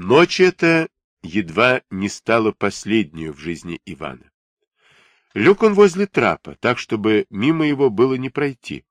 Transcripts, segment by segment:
Ночь эта едва не стала последнюю в жизни Ивана. Лег он возле трапа, так, чтобы мимо его было не пройти.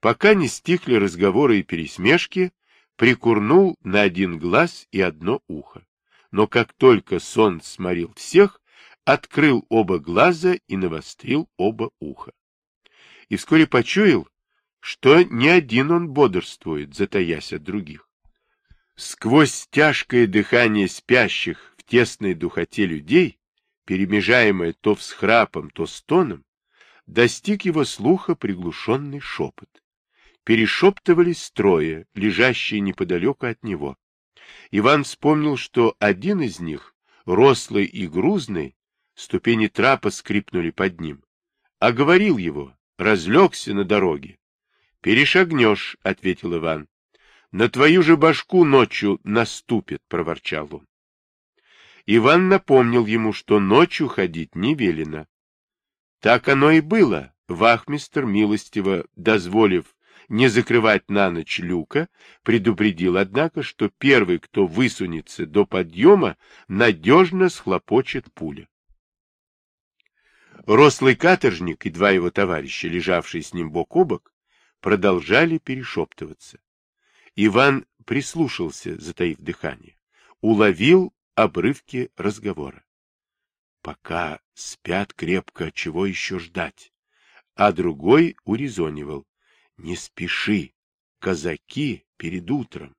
Пока не стихли разговоры и пересмешки, прикурнул на один глаз и одно ухо. Но как только сон сморил всех, открыл оба глаза и навострил оба уха. И вскоре почуял, что не один он бодрствует, затаясь от других. Сквозь тяжкое дыхание спящих в тесной духоте людей, перемежаемое то всхрапом, то стоном, достиг его слуха приглушенный шепот. Перешептывались строя, лежащие неподалеку от него. Иван вспомнил, что один из них, рослый и грузный, ступени трапа скрипнули под ним, а говорил его, разлегся на дороге. — Перешагнешь, — ответил Иван. — На твою же башку ночью наступит, — проворчал он. Иван напомнил ему, что ночью ходить не велено. Так оно и было. Вахмистр, милостиво дозволив не закрывать на ночь люка, предупредил, однако, что первый, кто высунется до подъема, надежно схлопочет пуля. Рослый каторжник и два его товарища, лежавшие с ним бок о бок, продолжали перешептываться. Иван прислушался, затаив дыхание, уловил обрывки разговора. Пока спят крепко, чего еще ждать? А другой урезонивал. Не спеши, казаки перед утром.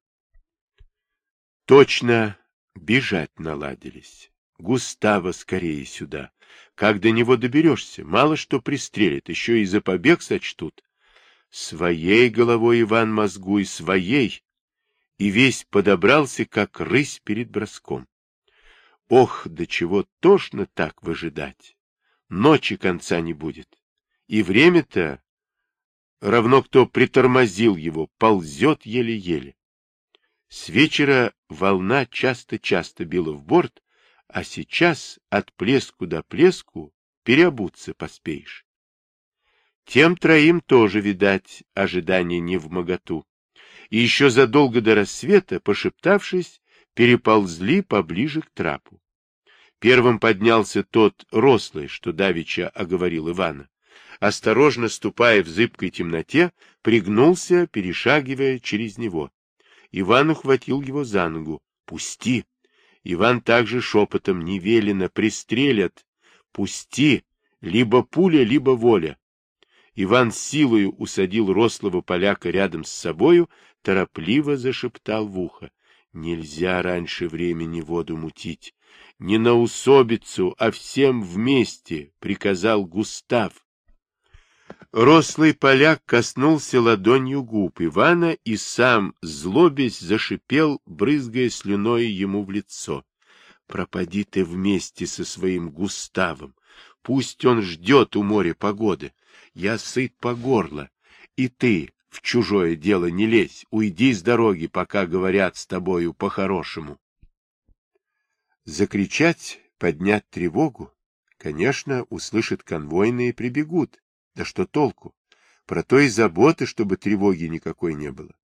Точно бежать наладились. Густаво скорее сюда. Как до него доберешься? Мало что пристрелят, еще и за побег сочтут. Своей головой Иван мозгуй, своей. И весь подобрался, как рысь перед броском. Ох, до чего тошно так выжидать. Ночи конца не будет. И время-то, равно кто притормозил его, ползет еле-еле. С вечера волна часто-часто била в борт, а сейчас от плеску до плеску переобуться поспеешь. Тем троим тоже, видать, ожидание не в моготу. И еще задолго до рассвета, пошептавшись, переползли поближе к трапу. Первым поднялся тот рослый, что давеча оговорил Ивана. Осторожно ступая в зыбкой темноте, пригнулся, перешагивая через него. Иван ухватил его за ногу. — Пусти! Иван также шепотом не велено, пристрелят. Пусти! Либо пуля, либо воля. Иван силою усадил рослого поляка рядом с собою, торопливо зашептал в ухо. Нельзя раньше времени воду мутить. Не на усобицу, а всем вместе, приказал Густав. Рослый поляк коснулся ладонью губ Ивана и сам, злобясь, зашипел, брызгая слюной ему в лицо. Пропади ты вместе со своим Густавом. Пусть он ждет у моря погоды. Я сыт по горло. И ты, в чужое дело не лезь, уйди с дороги, пока говорят с тобою по-хорошему. Закричать, поднять тревогу? Конечно, услышат конвойные и прибегут. Да что толку? Про то и заботы, чтобы тревоги никакой не было.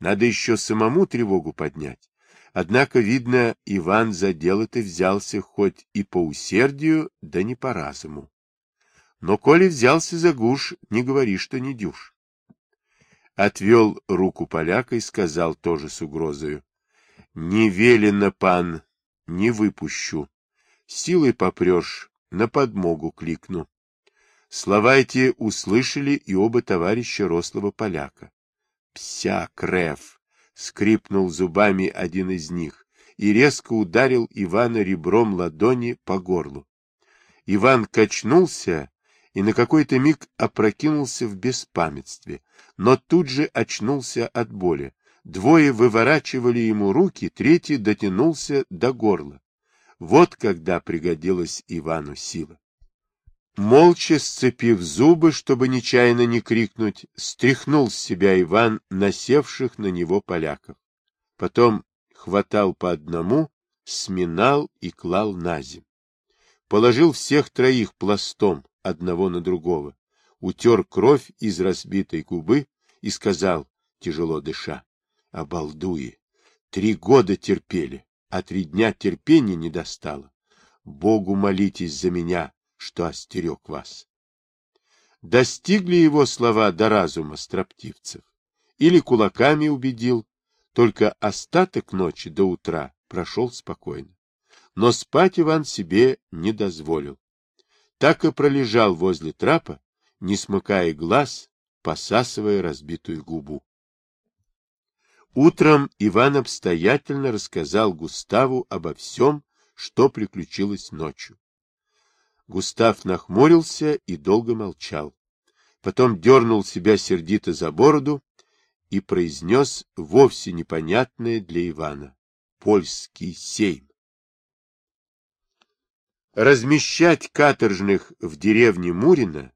Надо еще самому тревогу поднять. Однако, видно, Иван за дело-то взялся хоть и по усердию, да не по разуму. Но коли взялся за гуш, не говори, что не дюш отвел руку поляка и сказал тоже с угрозою. — Не велено, пан, не выпущу. Силой попрешь, на подмогу кликну. Слова эти услышали и оба товарища рослого поляка. — Пся, крев! — скрипнул зубами один из них и резко ударил Ивана ребром ладони по горлу. Иван качнулся и на какой-то миг опрокинулся в беспамятстве, но тут же очнулся от боли. Двое выворачивали ему руки, третий дотянулся до горла. Вот когда пригодилась Ивану сила. Молча сцепив зубы, чтобы нечаянно не крикнуть, стряхнул с себя Иван насевших на него поляков. Потом хватал по одному, сминал и клал на земь. Положил всех троих пластом, одного на другого, утер кровь из разбитой губы и сказал, тяжело дыша, «Обалдуи! Три года терпели, а три дня терпения не достало. Богу молитесь за меня, что остерег вас. Достигли его слова до разума строптивцев, или кулаками убедил, только остаток ночи до утра прошел спокойно. Но спать Иван себе не дозволил. Так и пролежал возле трапа, не смыкая глаз, посасывая разбитую губу. Утром Иван обстоятельно рассказал Густаву обо всем, что приключилось ночью. Густав нахмурился и долго молчал. Потом дернул себя сердито за бороду и произнес вовсе непонятное для Ивана — польский сейм. Размещать каторжных в деревне Мурина,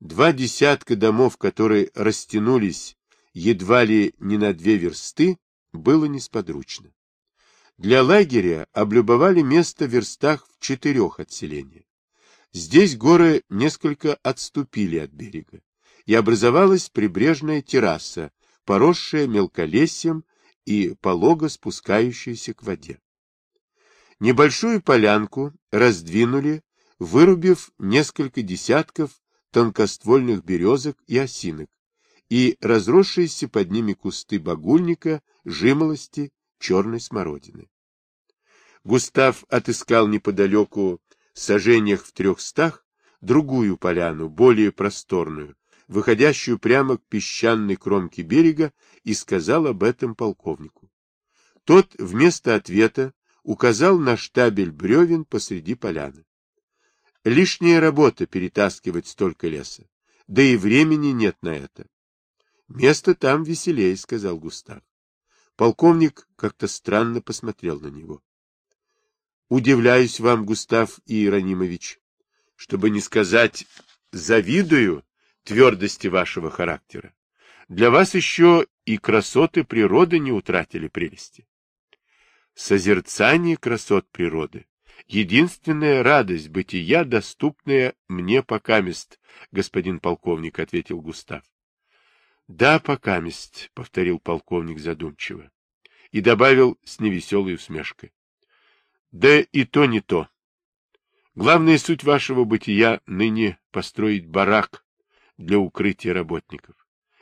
два десятка домов, которые растянулись едва ли не на две версты, было несподручно. Для лагеря облюбовали место в верстах в четырех от селения. Здесь горы несколько отступили от берега, и образовалась прибрежная терраса, поросшая мелколесьем и полого спускающаяся к воде. Небольшую полянку раздвинули, вырубив несколько десятков тонкоствольных березок и осинок, и разросшиеся под ними кусты багульника, жимолости, черной смородины. Густав отыскал неподалеку, сажениях в трехстах, другую поляну, более просторную, выходящую прямо к песчаной кромке берега, и сказал об этом полковнику. Тот вместо ответа указал на штабель бревен посреди поляны. Лишняя работа перетаскивать столько леса, да и времени нет на это. Место там веселее, сказал Густав. Полковник как-то странно посмотрел на него. Удивляюсь вам, Густав Иеронимович, чтобы не сказать завидую твердости вашего характера. Для вас еще и красоты природы не утратили прелести. Созерцание красот природы — единственная радость бытия, доступная мне покамест, господин полковник, — ответил Густав. — Да, покамест, — повторил полковник задумчиво и добавил с невеселой усмешкой. — Да и то не то. Главная суть вашего бытия ныне построить барак, для укрытия работников.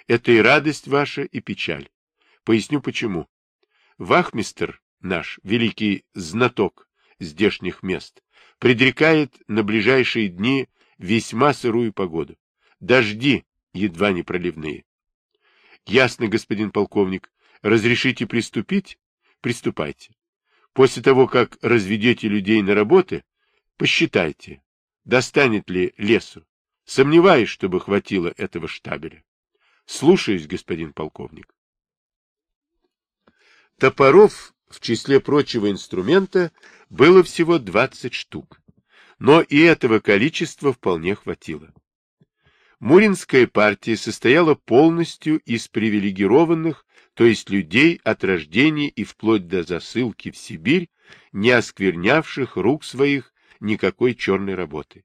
Это и радость ваша, и печаль. Поясню почему. Вахмистер наш, великий знаток здешних мест, предрекает на ближайшие дни весьма сырую погоду. Дожди едва не проливные. Ясно, господин полковник. Разрешите приступить? Приступайте. После того, как разведете людей на работы, посчитайте, достанет ли лесу. Сомневаюсь, чтобы хватило этого штабеля. Слушаюсь, господин полковник. Топоров в числе прочего инструмента было всего 20 штук, но и этого количества вполне хватило. Муринская партия состояла полностью из привилегированных, то есть людей от рождения и вплоть до засылки в Сибирь, не осквернявших рук своих никакой черной работы.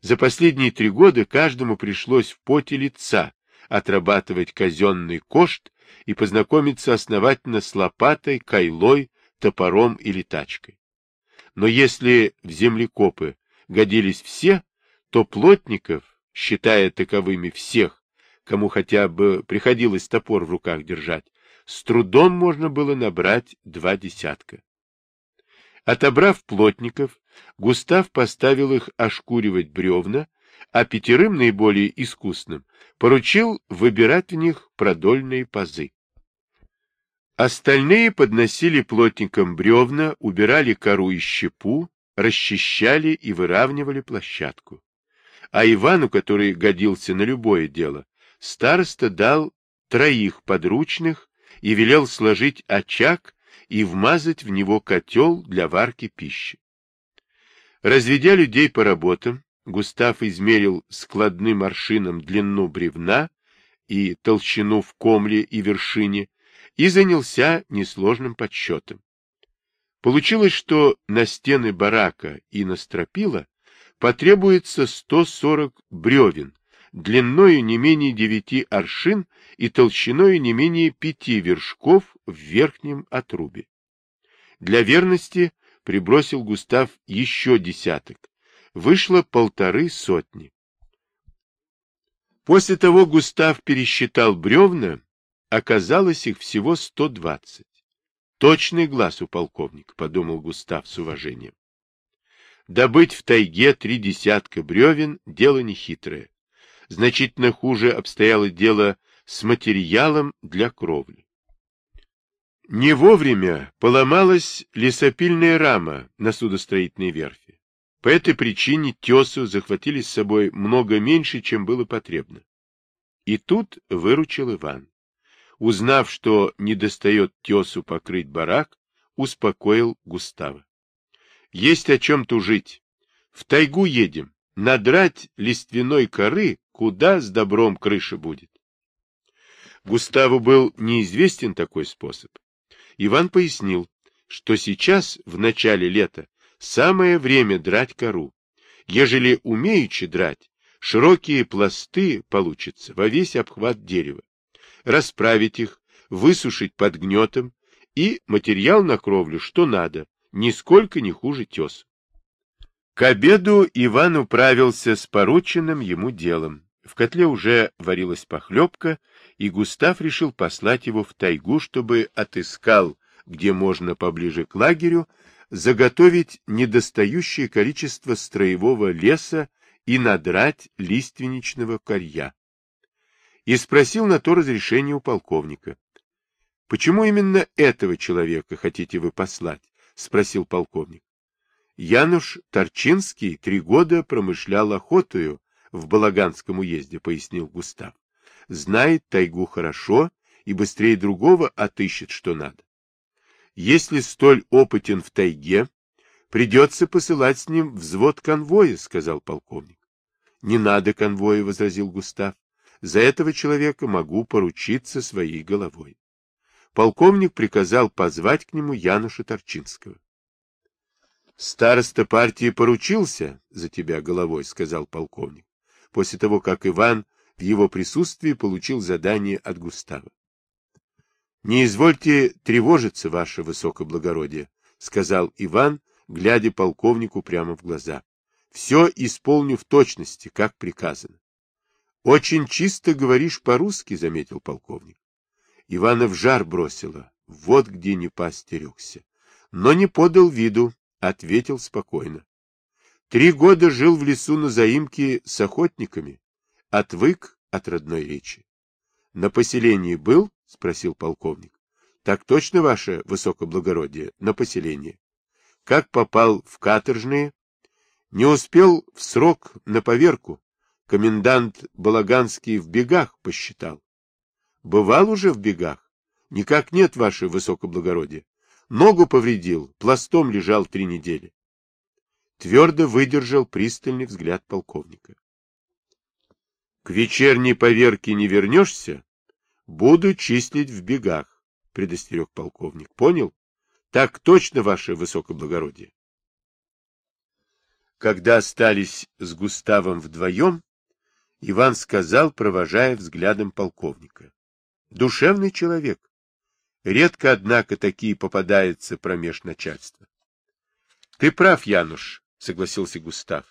За последние три года каждому пришлось в поте лица отрабатывать казенный кошт и познакомиться основательно с лопатой, кайлой, топором или тачкой. Но если в землекопы годились все, то плотников, считая таковыми всех, кому хотя бы приходилось топор в руках держать, с трудом можно было набрать два десятка. Отобрав плотников, Густав поставил их ошкуривать бревна, а пятерым наиболее искусным поручил выбирать в них продольные пазы. Остальные подносили плотникам бревна, убирали кору и щепу, расчищали и выравнивали площадку. А Ивану, который годился на любое дело, староста дал троих подручных и велел сложить очаг и вмазать в него котел для варки пищи. Разведя людей по работам, Густав измерил складным аршином длину бревна и толщину в комле и вершине и занялся несложным подсчетом. Получилось, что на стены барака и на стропила потребуется 140 бревен, длиною не менее 9 аршин и толщиной не менее 5 вершков в верхнем отрубе. Для верности прибросил Густав еще десяток. Вышло полторы сотни. После того Густав пересчитал бревна, оказалось их всего сто двадцать. Точный глаз у полковника, подумал Густав с уважением. Добыть в тайге три десятка бревен – дело нехитрое. Значительно хуже обстояло дело с материалом для кровли. Не вовремя поломалась лесопильная рама на судостроительной верфи. По этой причине тесу захватили с собой много меньше, чем было потребно. И тут выручил Иван узнав, что недостает тесу покрыть барак, успокоил Густава. Есть о чем тужить. В тайгу едем. Надрать лиственной коры, куда с добром крыша будет. Густаву был неизвестен такой способ. Иван пояснил, что сейчас, в начале лета, самое время драть кору. Ежели умеючи драть, широкие пласты получатся во весь обхват дерева расправить их, высушить под гнетом и материал на кровлю, что надо, нисколько не хуже тесу. К обеду Иван управился с порученным ему делом. В котле уже варилась похлебка, и Густав решил послать его в тайгу, чтобы отыскал, где можно поближе к лагерю, заготовить недостающее количество строевого леса и надрать лиственничного корья и спросил на то разрешение у полковника. — Почему именно этого человека хотите вы послать? — спросил полковник. — Януш Торчинский три года промышлял охотою в Балаганском уезде, — пояснил Густав. — Знает тайгу хорошо и быстрее другого отыщет, что надо. Если столь опытен в тайге, придется посылать с ним взвод конвоя, — сказал полковник. — Не надо конвоя, — возразил Густав. За этого человека могу поручиться своей головой. Полковник приказал позвать к нему Януша Торчинского. Староста партии поручился за тебя головой, сказал полковник, после того, как Иван в его присутствии получил задание от Густава. Не извольте тревожиться, ваше высокоблагородие, сказал Иван, глядя полковнику прямо в глаза. Все исполню в точности, как приказано. — Очень чисто говоришь по-русски, — заметил полковник. Ивана в жар бросила, вот где не постерегся. Но не подал виду, ответил спокойно. Три года жил в лесу на заимке с охотниками, отвык от родной речи. — На поселении был? — спросил полковник. — Так точно, ваше высокоблагородие, на поселение. Как попал в каторжные? Не успел в срок на поверку. Комендант Балаганский в бегах посчитал. Бывал уже в бегах? Никак нет, ваше высокоблагородие. Ногу повредил, пластом лежал три недели. Твердо выдержал пристальный взгляд полковника. К вечерней поверке не вернешься? Буду числить в бегах, предостерег полковник. Понял? Так точно, ваше высокоблагородие. Когда остались с Густавом вдвоем, Иван сказал, провожая взглядом полковника. Душевный человек. Редко, однако, такие попадаются промеж начальства. Ты прав, Януш, согласился Густав.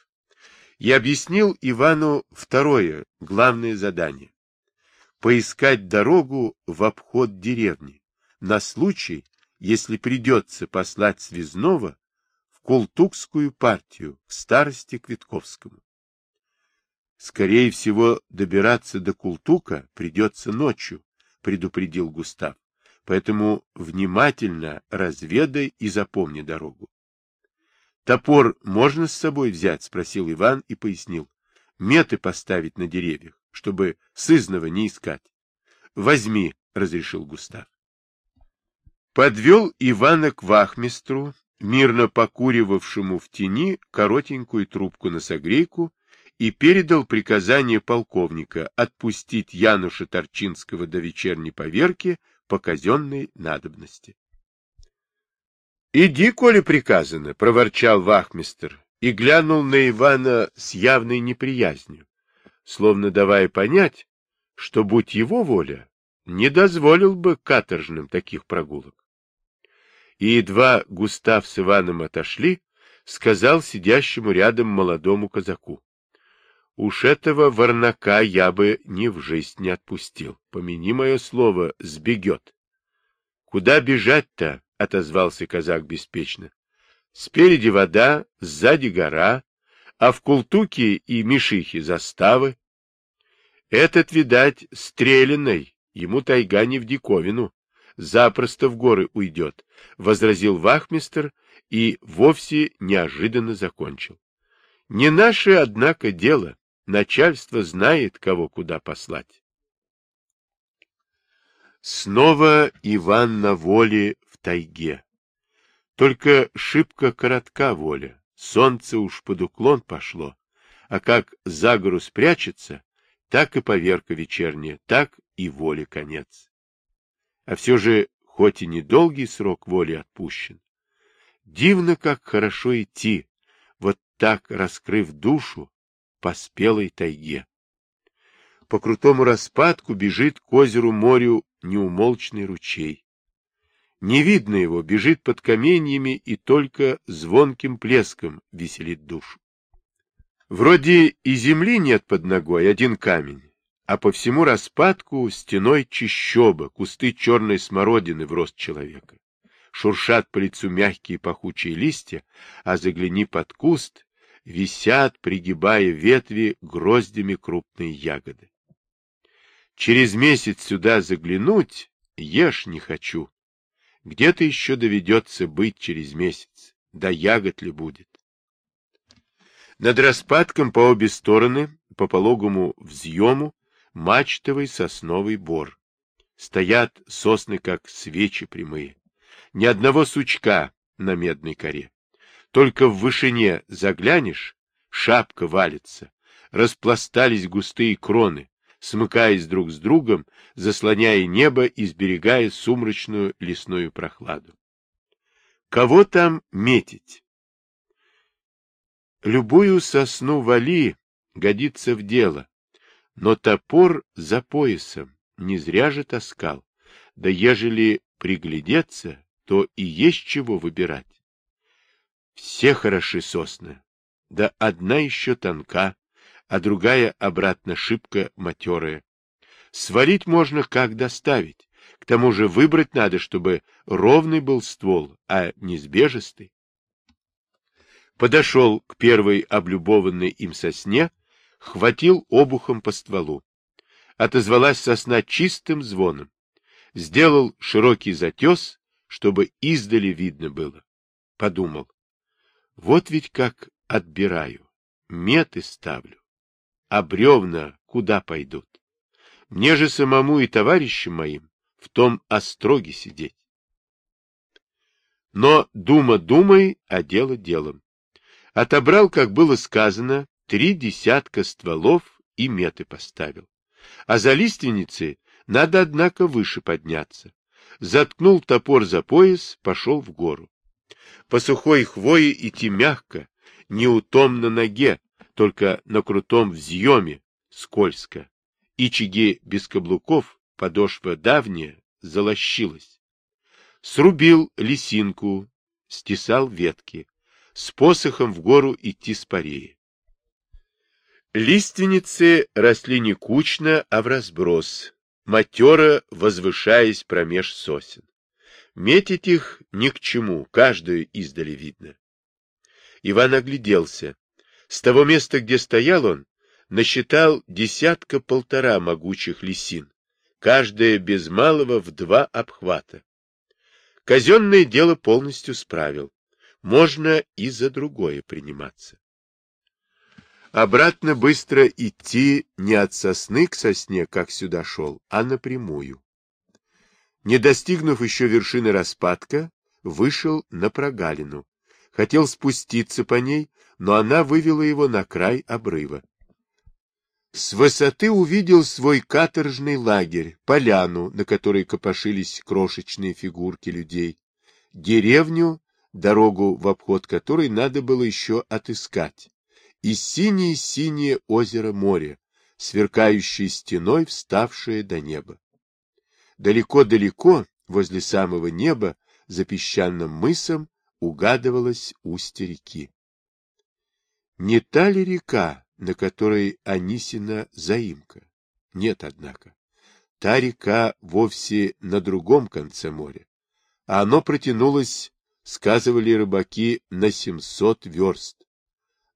Я объяснил Ивану второе, главное задание. Поискать дорогу в обход деревни, на случай, если придется послать связного в Култукскую партию, в старости Квитковскому. Скорее всего, добираться до Култука придется ночью, предупредил Густав. Поэтому внимательно разведай и запомни дорогу. Топор можно с собой взять? спросил Иван и пояснил. Меты поставить на деревьях, чтобы сызного не искать. Возьми, разрешил Густав. Подвел Ивана к вахмистру, мирно покуривавшему в тени коротенькую трубку на согрейку и передал приказание полковника отпустить Януша Торчинского до вечерней поверки по казенной надобности. — Иди, коли приказано, — проворчал вахмистр и глянул на Ивана с явной неприязнью, словно давая понять, что, будь его воля, не дозволил бы каторжным таких прогулок. и едва Густав с Иваном отошли, сказал сидящему рядом молодому казаку. Уж этого варнака я бы ни в жизнь не отпустил. Помяни мое слово, сбегет. — Куда бежать-то? — отозвался казак беспечно. — Спереди вода, сзади гора, а в Култуке и Мишихе заставы. Этот, видать, стрелянный, ему тайга не в диковину, запросто в горы уйдет, — возразил вахмистр и вовсе неожиданно закончил. Не наше, однако, дело. Начальство знает, кого куда послать. Снова Иван на воле в тайге. Только шибко коротка воля, солнце уж под уклон пошло, а как за гору спрячется, так и поверка вечерняя, так и воле конец. А все же, хоть и недолгий срок воли отпущен, дивно, как хорошо идти, вот так, раскрыв душу, по спелой тайге. По крутому распадку бежит к озеру морю неумолчный ручей. Не видно его, бежит под каменьями и только звонким плеском веселит душу. Вроде и земли нет под ногой, один камень, а по всему распадку стеной чищоба, кусты черной смородины в рост человека. Шуршат по лицу мягкие пахучие листья, а загляни под куст, висят, пригибая ветви гроздями крупные ягоды. Через месяц сюда заглянуть ешь не хочу. Где-то еще доведется быть через месяц, да ягод ли будет. Над распадком по обе стороны, по пологому взъему, мачтовый сосновый бор. Стоят сосны, как свечи прямые. Ни одного сучка на медной коре. Только в вышине заглянешь, шапка валится, распластались густые кроны, смыкаясь друг с другом, заслоняя небо и сберегая сумрачную лесную прохладу. Кого там метить? Любую сосну вали годится в дело, но топор за поясом не зря же таскал, да ежели приглядеться, то и есть чего выбирать. Все хороши сосны, да одна еще тонка, а другая обратно шибко матерая. Свалить можно как доставить, к тому же выбрать надо, чтобы ровный был ствол, а не сбежистый. Подошел к первой облюбованной им сосне, хватил обухом по стволу. Отозвалась сосна чистым звоном. Сделал широкий затес, чтобы издали видно было. Подумал, вот ведь как отбираю, меты ставлю. А бревна куда пойдут? Мне же самому и товарищам моим в том остроге сидеть. Но дума думай, а дело делом. Отобрал, как было сказано, три десятка стволов и меты поставил. А за лиственницы надо, однако, выше подняться. Заткнул топор за пояс, пошел в гору. По сухой хвое идти мягко, неутом на ноге, только на крутом взъеме, скользко. Ичиги без каблуков, подошва давняя, залощилась. Срубил лисинку, стесал ветки. С посохом в гору идти спорее. Лиственницы росли не кучно, а в разброс, матера возвышаясь промеж сосен. Метить их ни к чему, каждую издали видно. Иван огляделся. С того места, где стоял он, насчитал десятка-полтора могучих лисин, каждая без малого в два обхвата. Казенное дело полностью справил. Можно и за другое приниматься. Обратно быстро идти не от сосны к сосне, как сюда шел, а напрямую. Не достигнув еще вершины распадка, вышел на прогалину. Хотел спуститься по ней, но она вывела его на край обрыва. С высоты увидел свой каторжный лагерь, поляну, на которой копошились крошечные фигурки людей, деревню, дорогу в обход которой надо было еще отыскать, и синее-синее озеро моря, сверкающее стеной, вставшее до неба. Далеко-далеко, возле самого неба, за песчаным мысом угадывалось устье реки. Не та ли река, на которой Анисина заимка? Нет, однако. Та река вовсе на другом конце моря, а оно протянулось, сказывали рыбаки, на семьсот верст.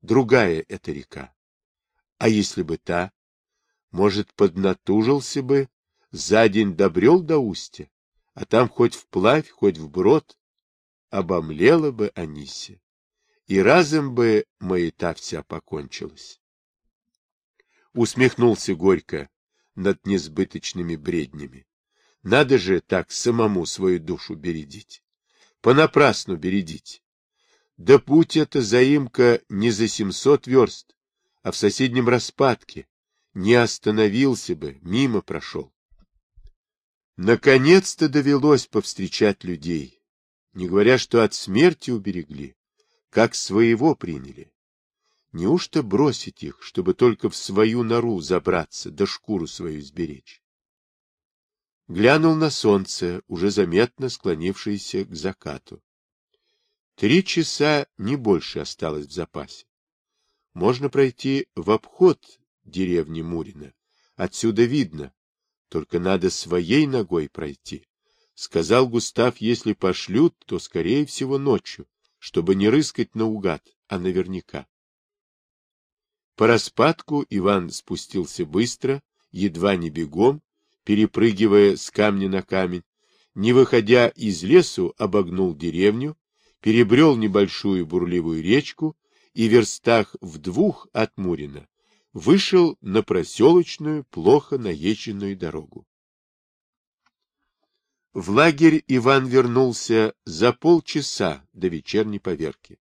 Другая эта река. А если бы та, может, поднатужился бы, за день добрел до устья, а там хоть вплавь, хоть вброд, обомлела бы Анисия, и разом бы маята вся покончилась. Усмехнулся горько над несбыточными бреднями. Надо же так самому свою душу бередить. Понапрасну бередить. Да путь это заимка не за семьсот верст, а в соседнем распадке. Не остановился бы, мимо прошел. Наконец-то довелось повстречать людей, не говоря, что от смерти уберегли, как своего приняли. Неужто бросить их, чтобы только в свою нору забраться, да шкуру свою сберечь? Глянул на солнце, уже заметно склонившееся к закату. Три часа не больше осталось в запасе. Можно пройти в обход деревни Мурина. Отсюда видно. Только надо своей ногой пройти. Сказал Густав, если пошлют, то, скорее всего, ночью, чтобы не рыскать наугад, а наверняка. По распадку Иван спустился быстро, едва не бегом, перепрыгивая с камня на камень, не выходя из лесу, обогнул деревню, перебрел небольшую бурливую речку и верстах в двух от Мурина вышел на проселочную, плохо наезженную дорогу. В лагерь Иван вернулся за полчаса до вечерней поверки.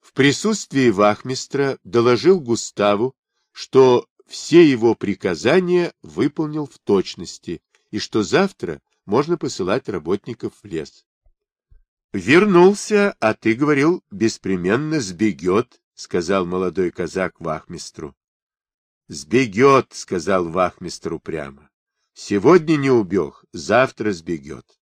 В присутствии вахмистра доложил Густаву, что все его приказания выполнил в точности и что завтра можно посылать работников в лес. «Вернулся, а ты, говорил, беспременно сбегет», — сказал молодой казак вахмистру. «Сбегет», — сказал вахмистр упрямо. «Сегодня не убег, завтра сбегет».